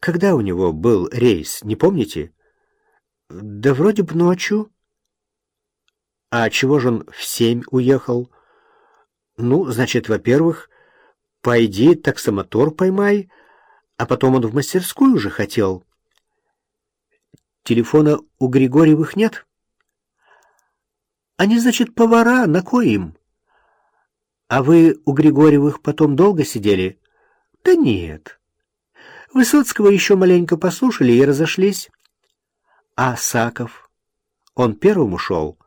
Когда у него был рейс, не помните? Да вроде бы ночью. А чего же он в семь уехал? Ну, значит, во-первых, пойди таксомотор поймай, а потом он в мастерскую уже хотел. Телефона у Григорьевых нет? Они, значит, повара, на кой? А вы у Григорьевых потом долго сидели? Да нет. Высоцкого еще маленько послушали и разошлись. А Саков? Он первым ушел?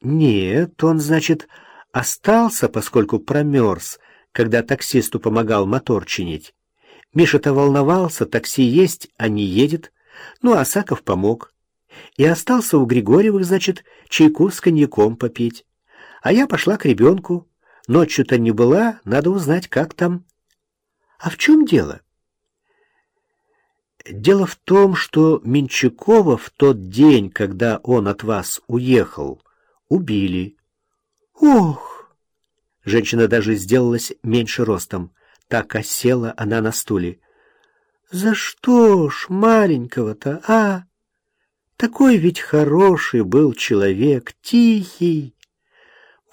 Нет, он, значит, остался, поскольку промерз, когда таксисту помогал мотор чинить. Миша-то волновался, такси есть, а не едет. Ну, а Саков помог. И остался у Григорьевых, значит, чайку с коньяком попить. А я пошла к ребенку. Ночью-то не была, надо узнать, как там. А в чем дело? Дело в том, что Менчакова в тот день, когда он от вас уехал, убили. Ох! Женщина даже сделалась меньше ростом. Так осела она на стуле. За что ж маленького-то, а? Такой ведь хороший был человек, тихий.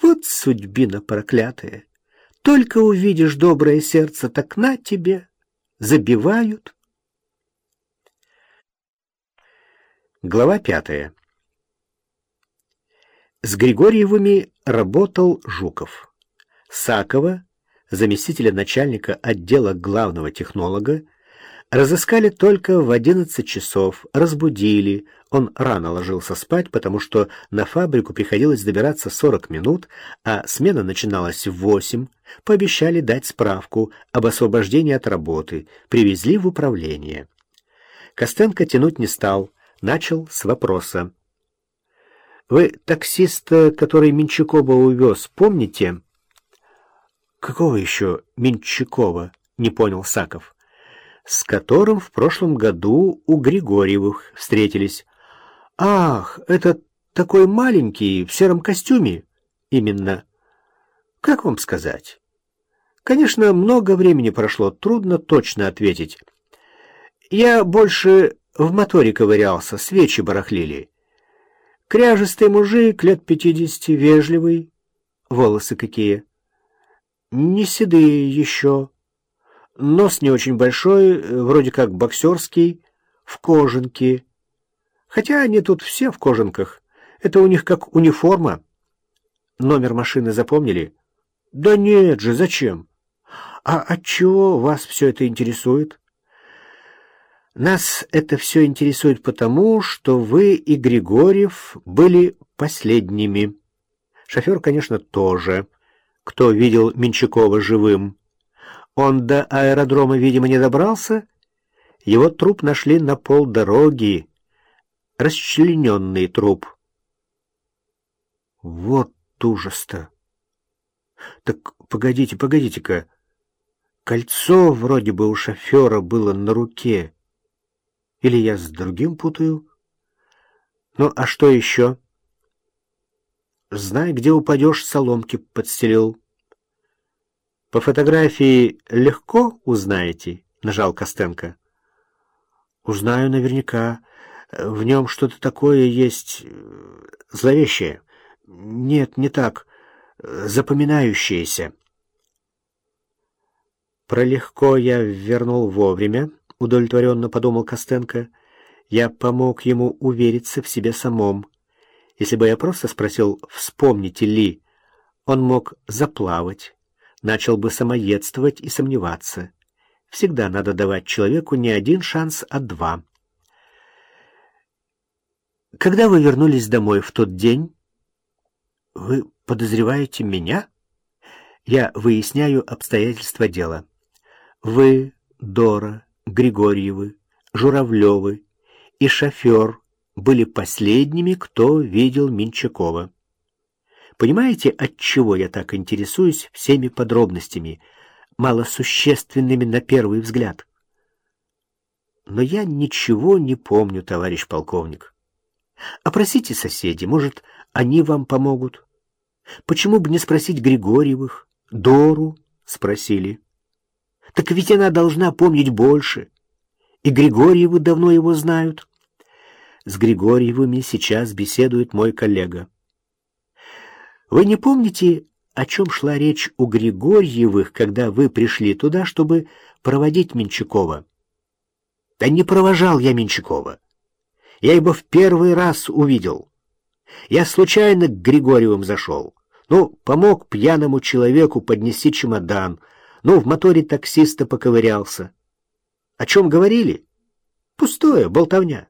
Вот судьбина проклятая. Только увидишь доброе сердце, так на тебе. Забивают. Глава пятая. С Григорьевыми работал Жуков. Сакова, заместителя начальника отдела главного технолога, разыскали только в одиннадцать часов, разбудили. Он рано ложился спать, потому что на фабрику приходилось добираться сорок минут, а смена начиналась в восемь. Пообещали дать справку об освобождении от работы, привезли в управление. Костенко тянуть не стал, начал с вопроса. «Вы таксиста, который Менчакова увез, помните?» «Какого еще Менчакова?» — не понял Саков. «С которым в прошлом году у Григорьевых встретились». «Ах, это такой маленький, в сером костюме?» «Именно. Как вам сказать?» «Конечно, много времени прошло, трудно точно ответить. Я больше в моторе ковырялся, свечи барахлили. Кряжистый мужик, лет пятидесяти, вежливый. Волосы какие. Не седые еще. Нос не очень большой, вроде как боксерский, в кожанке. Хотя они тут все в кожанках. Это у них как униформа. Номер машины запомнили? Да нет же, зачем? А отчего вас все это интересует? Нас это все интересует потому, что вы и Григорьев были последними. Шофер, конечно, тоже. Кто видел Менчакова живым? Он до аэродрома, видимо, не добрался. Его труп нашли на полдороги. Расчлененный труп. Вот ужас-то! Так погодите, погодите-ка. Кольцо вроде бы у шофера было на руке. Или я с другим путаю? Ну, а что еще? Знай, где упадешь, соломки подстелил. По фотографии легко узнаете, нажал Костенко. Узнаю наверняка. В нем что-то такое есть э, зловещее. Нет, не так. Запоминающееся. Про легко я вернул вовремя. — удовлетворенно подумал Костенко. «Я помог ему увериться в себе самом. Если бы я просто спросил, вспомните ли, он мог заплавать, начал бы самоедствовать и сомневаться. Всегда надо давать человеку не один шанс, а два». «Когда вы вернулись домой в тот день?» «Вы подозреваете меня?» «Я выясняю обстоятельства дела. Вы, Дора, Григорьевы, Журавлевы и шофер были последними, кто видел Минчакова. Понимаете, от чего я так интересуюсь всеми подробностями, малосущественными на первый взгляд? Но я ничего не помню, товарищ полковник. Опросите соседей, может, они вам помогут. Почему бы не спросить Григорьевых? Дору спросили. Так ведь она должна помнить больше. И Григорьевы давно его знают. С Григорьевыми сейчас беседует мой коллега. Вы не помните, о чем шла речь у Григорьевых, когда вы пришли туда, чтобы проводить Менчакова? Да не провожал я Менчакова. Я его в первый раз увидел. Я случайно к Григорьевым зашел. Ну, помог пьяному человеку поднести чемодан. Ну, в моторе таксиста поковырялся. О чем говорили? Пустое, болтовня.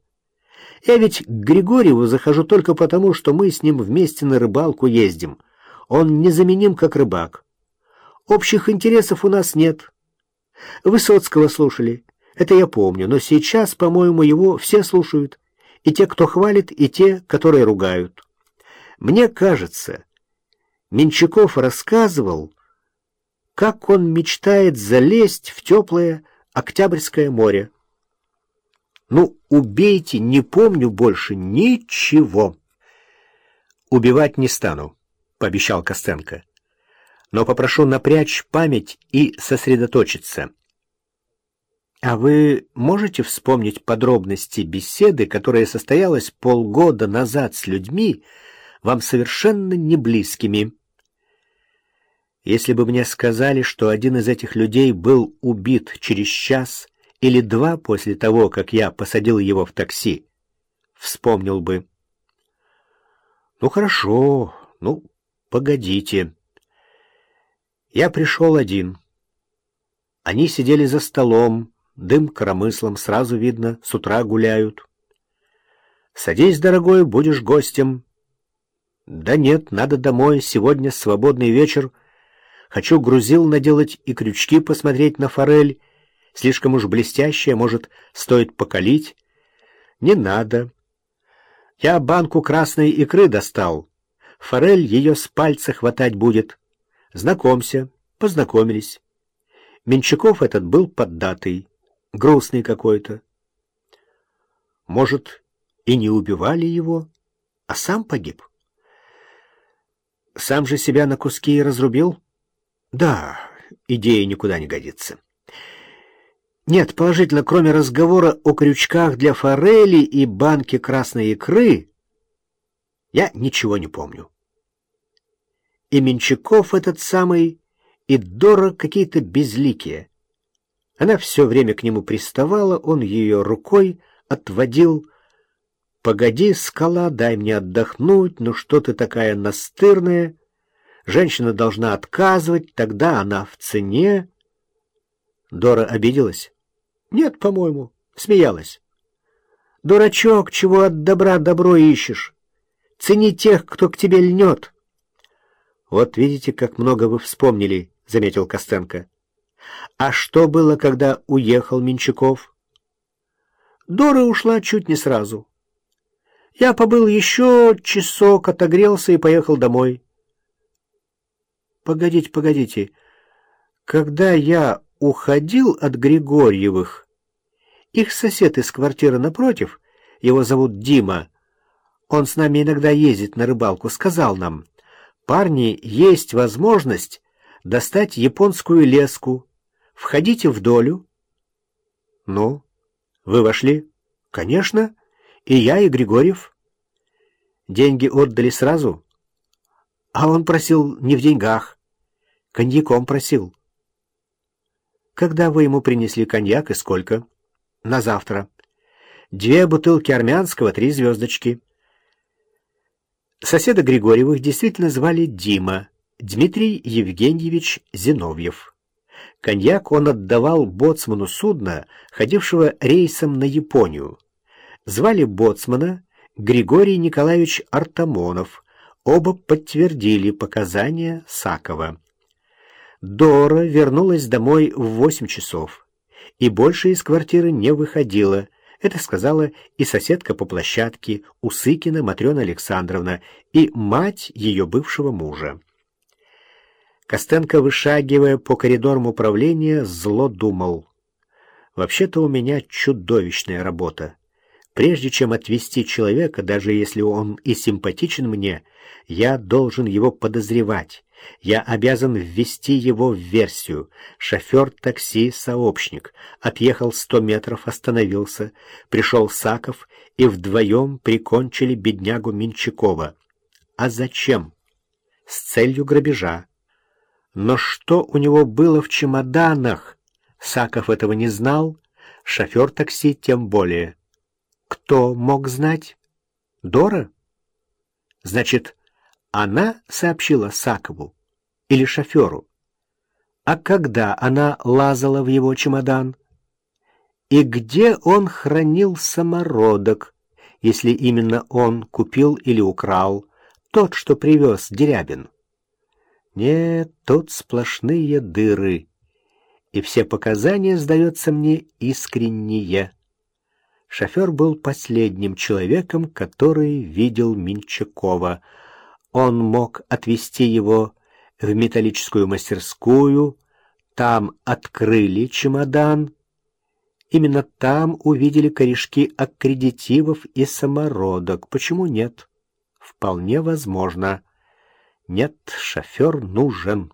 Я ведь к Григорьеву захожу только потому, что мы с ним вместе на рыбалку ездим. Он незаменим, как рыбак. Общих интересов у нас нет. Высоцкого слушали. Это я помню, но сейчас, по-моему, его все слушают. И те, кто хвалит, и те, которые ругают. Мне кажется, Менчаков рассказывал, как он мечтает залезть в теплое Октябрьское море. Ну, убейте, не помню больше ничего. Убивать не стану, пообещал Костенко. Но попрошу напрячь память и сосредоточиться. А вы можете вспомнить подробности беседы, которая состоялась полгода назад с людьми, вам совершенно не близкими? Если бы мне сказали, что один из этих людей был убит через час или два после того, как я посадил его в такси, вспомнил бы. Ну хорошо, ну погодите. Я пришел один. Они сидели за столом, дым коромыслом, сразу видно, с утра гуляют. Садись, дорогой, будешь гостем. Да нет, надо домой, сегодня свободный вечер. Хочу грузил наделать и крючки посмотреть на форель, Слишком уж блестящая, может, стоит покалить? Не надо. Я банку красной икры достал. Форель ее с пальца хватать будет. Знакомься, познакомились. Менчаков этот был поддатый, грустный какой-то. Может, и не убивали его, а сам погиб? Сам же себя на куски и разрубил? Да, идея никуда не годится. Нет, положительно, кроме разговора о крючках для форели и банке красной икры, я ничего не помню. И Менчаков этот самый, и Дора какие-то безликие. Она все время к нему приставала, он ее рукой отводил. «Погоди, скала, дай мне отдохнуть, ну что ты такая настырная? Женщина должна отказывать, тогда она в цене». Дора обиделась. Нет, по-моему, смеялась. Дурачок, чего от добра добро ищешь? Цени тех, кто к тебе льнет. Вот видите, как много вы вспомнили, заметил Костенко. А что было, когда уехал Менчаков? Дора ушла чуть не сразу. Я побыл еще часок, отогрелся и поехал домой. Погодите, погодите. Когда я уходил от Григорьевых. Их сосед из квартиры напротив, его зовут Дима, он с нами иногда ездит на рыбалку, сказал нам, «Парни, есть возможность достать японскую леску. Входите в долю». «Ну, вы вошли?» «Конечно. И я, и Григорьев». «Деньги отдали сразу?» «А он просил не в деньгах. Коньяком просил». Когда вы ему принесли коньяк и сколько? На завтра. Две бутылки армянского, три звездочки. Соседа Григорьевых действительно звали Дима, Дмитрий Евгеньевич Зиновьев. Коньяк он отдавал боцману судна, ходившего рейсом на Японию. Звали боцмана Григорий Николаевич Артамонов. Оба подтвердили показания Сакова. Дора вернулась домой в восемь часов и больше из квартиры не выходила. Это сказала и соседка по площадке Усыкина Матрена Александровна, и мать ее бывшего мужа. Костенко, вышагивая по коридорам управления, зло думал. «Вообще-то у меня чудовищная работа. Прежде чем отвести человека, даже если он и симпатичен мне, я должен его подозревать» Я обязан ввести его в версию. Шофер такси — сообщник. Отъехал сто метров, остановился. Пришел Саков, и вдвоем прикончили беднягу Минчакова. А зачем? С целью грабежа. Но что у него было в чемоданах? Саков этого не знал, шофер такси тем более. Кто мог знать? Дора? Значит, она сообщила Сакову или шоферу? А когда она лазала в его чемодан? И где он хранил самородок, если именно он купил или украл, тот, что привез Дерябин? Нет, тут сплошные дыры, и все показания, сдается мне, искренние. Шофер был последним человеком, который видел Минчакова. Он мог отвезти его в металлическую мастерскую, там открыли чемодан. Именно там увидели корешки аккредитивов и самородок. Почему нет? Вполне возможно. Нет, шофер нужен.